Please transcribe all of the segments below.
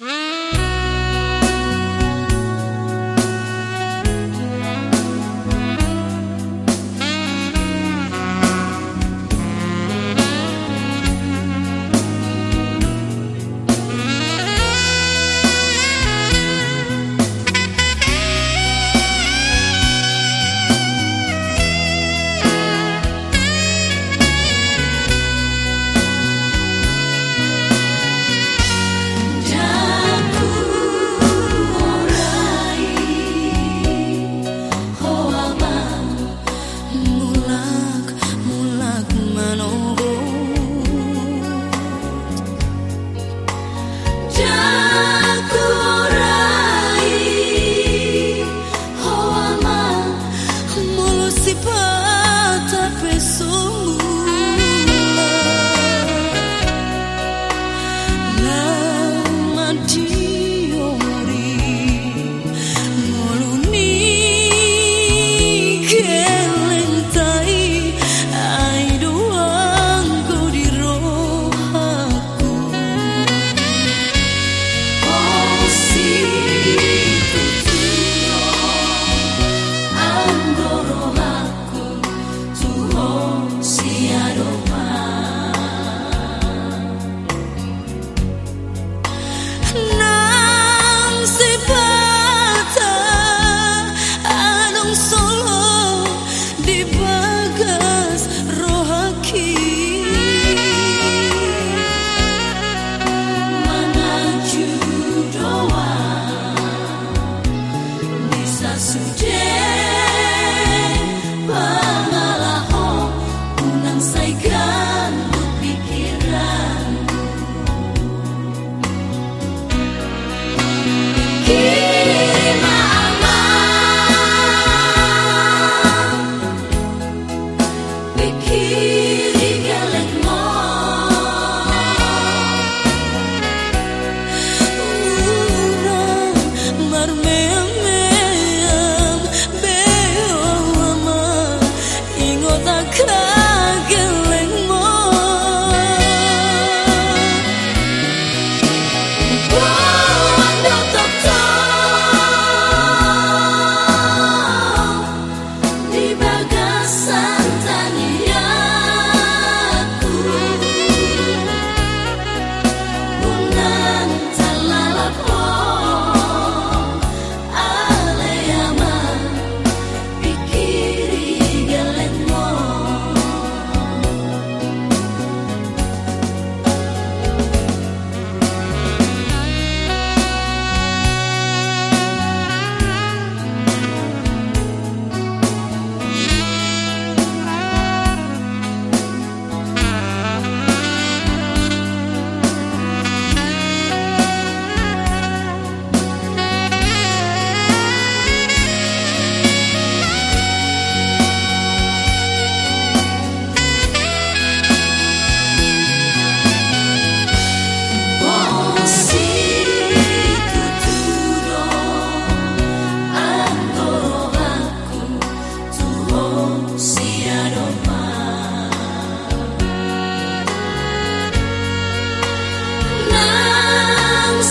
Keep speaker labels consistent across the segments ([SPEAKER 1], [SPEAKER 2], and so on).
[SPEAKER 1] Mm.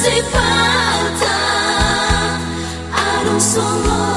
[SPEAKER 1] Say good